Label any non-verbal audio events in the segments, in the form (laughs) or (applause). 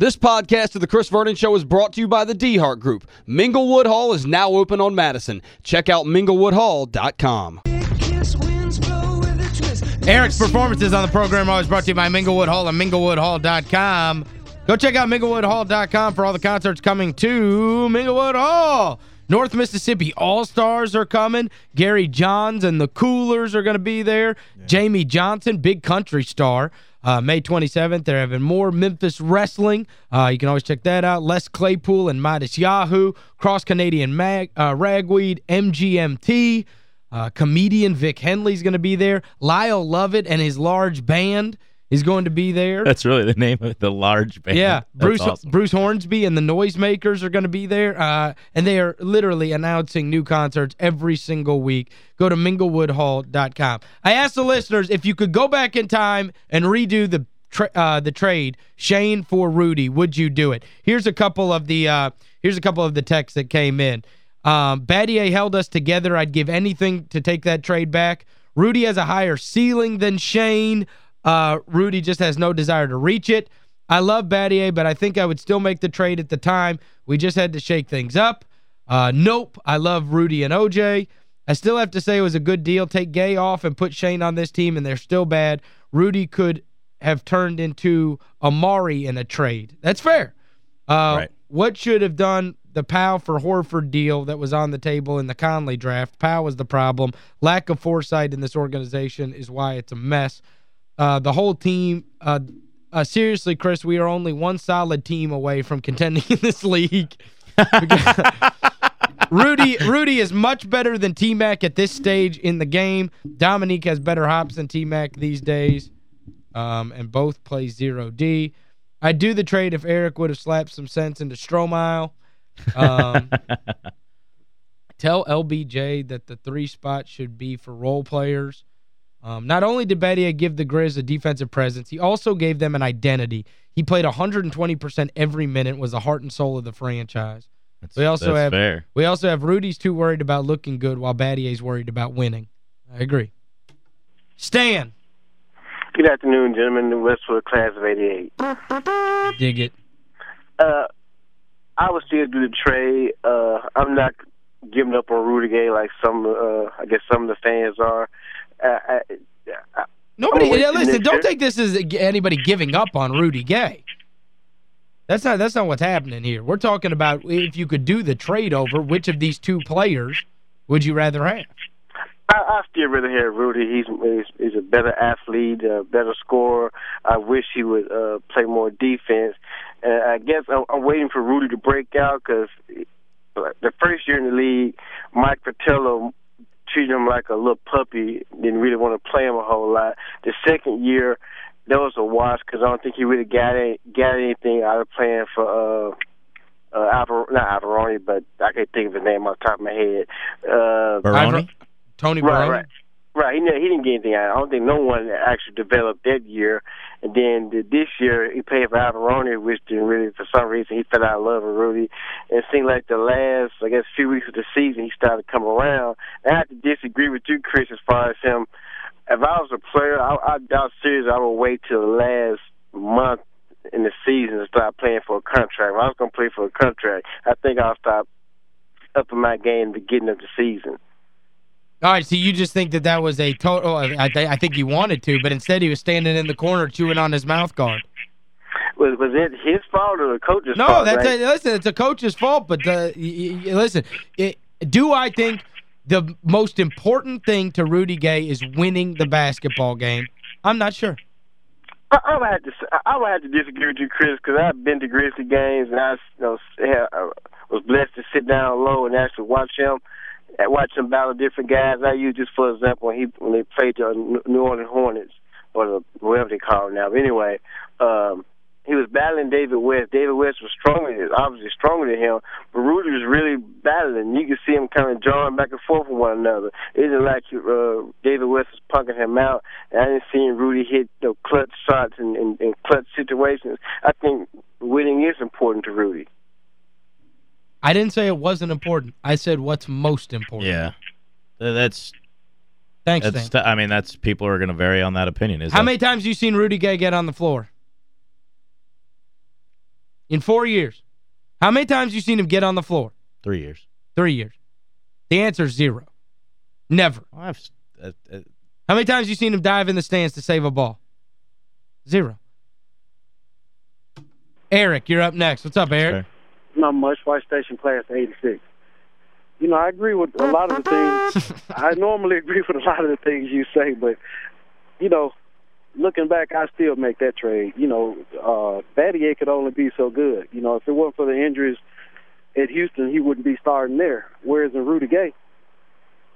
This podcast of The Chris Vernon Show is brought to you by the DeHart Group. Minglewood Hall is now open on Madison. Check out minglewoodhall.com. Eric's performances on the program are always brought to you by Minglewood Hall and minglewoodhall.com. Go check out minglewoodhall.com for all the concerts coming to Minglewood Hall. North Mississippi All-Stars are coming. Gary Johns and the Coolers are going to be there. Yeah. Jamey Johnson, big country star. Uh, May 27th, they're having more Memphis Wrestling. Uh, you can always check that out. Les Claypool and Midas Yahoo. Cross Canadian Mag, uh, Ragweed, MGMT. Uh, comedian Vic Henley's going to be there. Lyle Lovett and his large band is going to be there. That's really the name of the large band. Yeah, Bruce awesome. Bruce Hornsby and the Noisemakers are going to be there. Uh, and they are literally announcing new concerts every single week. Go to minglewoodhall.com. I asked the listeners if you could go back in time and redo the tra uh, the trade Shane for Rudy, would you do it? Here's a couple of the uh, here's a couple of the texts that came in. Um, Battier held us together. I'd give anything to take that trade back. Rudy has a higher ceiling than Shane. Uh, Rudy just has no desire to reach it. I love Battier, but I think I would still make the trade at the time. We just had to shake things up. Uh, nope, I love Rudy and OJ. I still have to say it was a good deal. Take Gay off and put Shane on this team, and they're still bad. Rudy could have turned into Amar'e in a trade. That's fair. Uh, right. What should have done the Powell for Horford deal that was on the table in the Conley draft? Powell was the problem. Lack of foresight in this organization is why it's a mess uh, the whole team, uh, uh, seriously, Chris, we are only one solid team away from contending (laughs) in this league. (laughs) Rudy Rudy is much better than T-Mac at this stage in the game. Dominique has better hops than T-Mac these days. Um, and both play 0D. I'd do the trade if Eric would have slapped some sense into Stromile. Um, (laughs) tell LBJ that the three spot should be for role players. Um, not only did Battier give the Grizz a defensive presence, he also gave them an identity. He played 120% every minute, was the heart and soul of the franchise. That's, we also have fair. We also have Rudy's too worried about looking good while Battier's worried about winning. I agree. Stan. Good afternoon, gentlemen. The Westwood class of 88. Dig it. Uh, I would still do the trade. Uh, I'm not giving up on Rudy Gay like some, uh, I guess some of the fans are. Uh, uh, Nobody, listen, don't take this as anybody giving up on Rudy Gay. That's not that's not what's happening here. We're talking about if you could do the trade over, which of these two players would you rather have? I, I still rather have Rudy. He's, he's he's a better athlete, a better scorer. I wish he would uh, play more defense. And I guess I'm, I'm waiting for Rudy to break out because the first year in the league, Mike Fratello treated him like a little puppy. Didn't really want to play him a whole lot. The second year, that was a wash because I don't think he really got any, got anything out of playing for uh uh Alvar, not Iavaroni, but I can't think of his name off the top of my head. Uh Barone? Tony right, Barone? Right. Right, he, he didn't get anything out. I don't think no one actually developed that year. And then the, this year, he played for Iavaroni, which didn't really, for some reason, he fell out of love with Rudy. And it seemed like the last, I guess, few weeks of the season, he started to come around. And I have to disagree with you, Chris, as far as him. If I was a player, I, I doubt seriously I would wait till the last month in the season to start playing for a contract. If I was going to play for a contract, I think I'll stop upping my game the beginning of the season. All right, so you just think that that was a total I, th I think he wanted to, but instead he was standing in the corner chewing on his mouth guard. Was was it his fault or the coach's no, fault? No, that's right? a, listen, it's a coach's fault, but uh, listen, it, do I think the most important thing to Rudy Gay is winning the basketball game? I'm not sure. I, I would have to I would have to disagree with you, Chris, because I've been to Grizzly games and I you know, was blessed to sit down low and actually watch him watch him battle different guys. I use just for example when he when they played the New Orleans Hornets or the, whatever they call it now. But anyway, um, he was battling David West. David West was stronger, obviously stronger than him, but Rudy was really battling. You could see him kind of drawing back and forth with one another. It isn't like uh, David West was punking him out. And I didn't see Rudy hit you know, clutch shots in, in, in clutch situations. I think winning is important to Rudy. I didn't say it wasn't important. I said what's most important. Yeah. That's Thanks, that's, I mean, that's people are going to vary on that opinion. Is How that, many times you seen Rudy Gay get on the floor? In four years. How many times you seen him get on the floor? Three years. Three years. The answer is zero. Never. Well, uh, uh, How many times you seen him dive in the stands to save a ball? Zero. Eric, you're up next. What's up, Eric? Not much. White Station class 86. You know, I agree with a lot of the things. (laughs) I normally agree with a lot of the things you say, but, you know, looking back, I still make that trade. You know, uh, Battier could only be so good. You know, if it weren't for the injuries at Houston, he wouldn't be starting there. Whereas in Rudy Gay,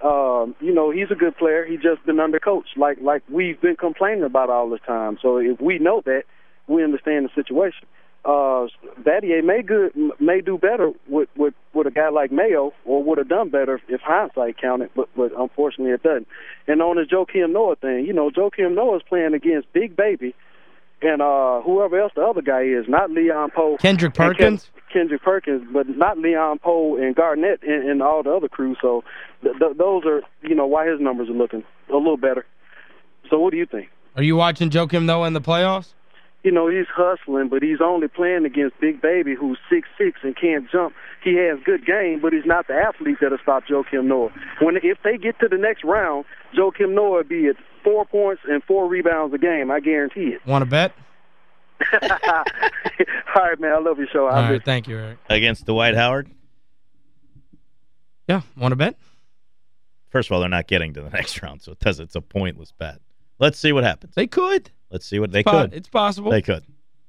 um, you know, he's a good player. He's just been undercoached, like like we've been complaining about all the time. So if we know that, we understand the situation uh, Battier may good may do better with with with a guy like Mayo, or would have done better if hindsight counted, but but unfortunately it doesn't. And on the Joakim Noah thing, you know, Joakim Noah is playing against Big Baby and uh whoever else the other guy is, not Leon Powe. Kendrick Perkins? Ken, Kendrick Perkins, but not Leon Powe and Garnett and, and all the other crew. So th th those are, you know, why his numbers are looking a little better. So what do you think? Are you watching Joakim Noah in the playoffs? You know, he's hustling, but he's only playing against Big Baby, who's six six and can't jump. He has good game, but he's not the athlete that'll stop Joakim Noah. When if they get to the next round, Joakim Noah will be at four points and four rebounds a game. I guarantee it. Want to bet? (laughs) (laughs) All right, man. I love your show. All right, thank you, Eric. Against Dwight Howard? Yeah, want to bet? First of all, they're not getting to the (laughs) next round, so it does, it's a pointless bet. Let's see what happens. They could. Let's see what they it's could. It's possible. They could.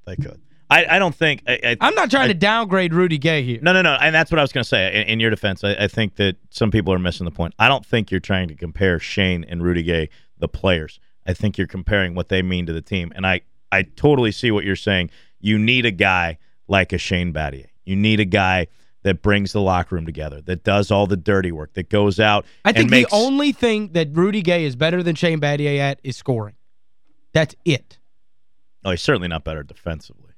They could. I, I don't think I, am not trying I, to downgrade Rudy Gay here. No, no, no. And that's what I was going to say. In, in, your defense, I, I, think that some people are missing the point. I don't think you're trying to compare Shane and Rudy Gay, the players. I think you're comparing what they mean to the team. And I, I totally see what you're saying. You need a guy like a Shane Battier. You need a guy that brings the locker room together, that does all the dirty work, that goes out I think makes... the only thing that Rudy Gay is better than Shane Battier at is scoring. That's it. Oh, he's certainly not better defensively.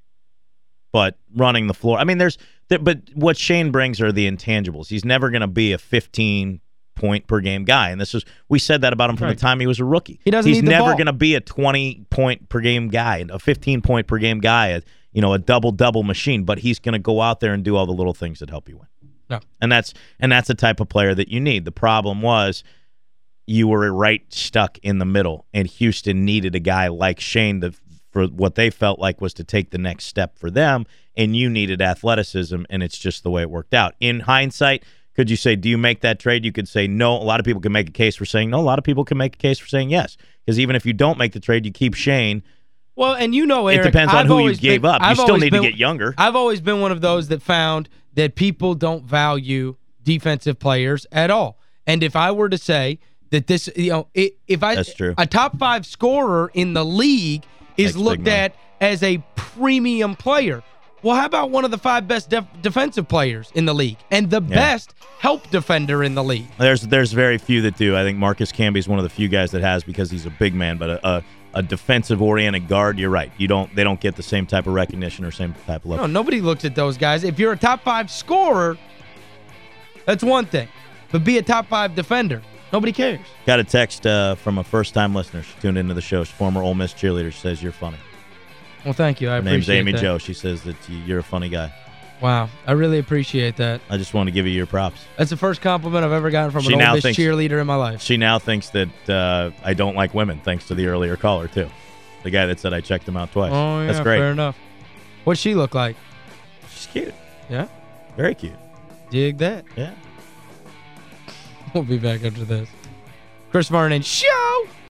But running the floor, I mean, there's, but what Shane brings are the intangibles. He's never going to be a 15 point per game guy, and this is we said that about him from right. the time he was a rookie. He doesn't. He's never going to be a 20 point per game guy, a 15 point per game guy, a, you know, a double double machine. But he's going to go out there and do all the little things that help you win. No. And that's and that's the type of player that you need. The problem was you were right stuck in the middle, and Houston needed a guy like Shane to, for what they felt like was to take the next step for them, and you needed athleticism, and it's just the way it worked out. In hindsight, could you say, do you make that trade? You could say no. A lot of people can make a case for saying no. A lot of people can make a case for saying yes, because even if you don't make the trade, you keep Shane. Well, and you know, Eric, it depends on I've who you gave been, up. I've you still need been, to get younger. I've always been one of those that found that people don't value defensive players at all. And if I were to say that this, you know, if I That's true. a top five scorer in the league is That's looked at as a premium player. Well, how about one of the five best def defensive players in the league and the yeah. best help defender in the league? There's there's very few that do. I think Marcus Camby is one of the few guys that has because he's a big man, but a, a, a defensive-oriented guard, you're right. You don't They don't get the same type of recognition or same type of love. No, nobody looks at those guys. If you're a top five scorer, that's one thing. But be a top five defender. Nobody cares. Got a text uh, from a first-time listener. She tuned into the show. She's former Ole Miss cheerleader. She says you're funny. Well, thank you. I Her name's Amy that. Joe. She says that you're a funny guy. Wow. I really appreciate that. I just want to give you your props. That's the first compliment I've ever gotten from she an Ole Miss thinks, cheerleader in my life. She now thinks that uh, I don't like women, thanks to the earlier caller, too. The guy that said I checked him out twice. Oh, yeah, That's great. fair enough. What's she look like? She's cute. Yeah? Very cute. Dig that. Yeah. We'll be back after this. Chris Vernon Show!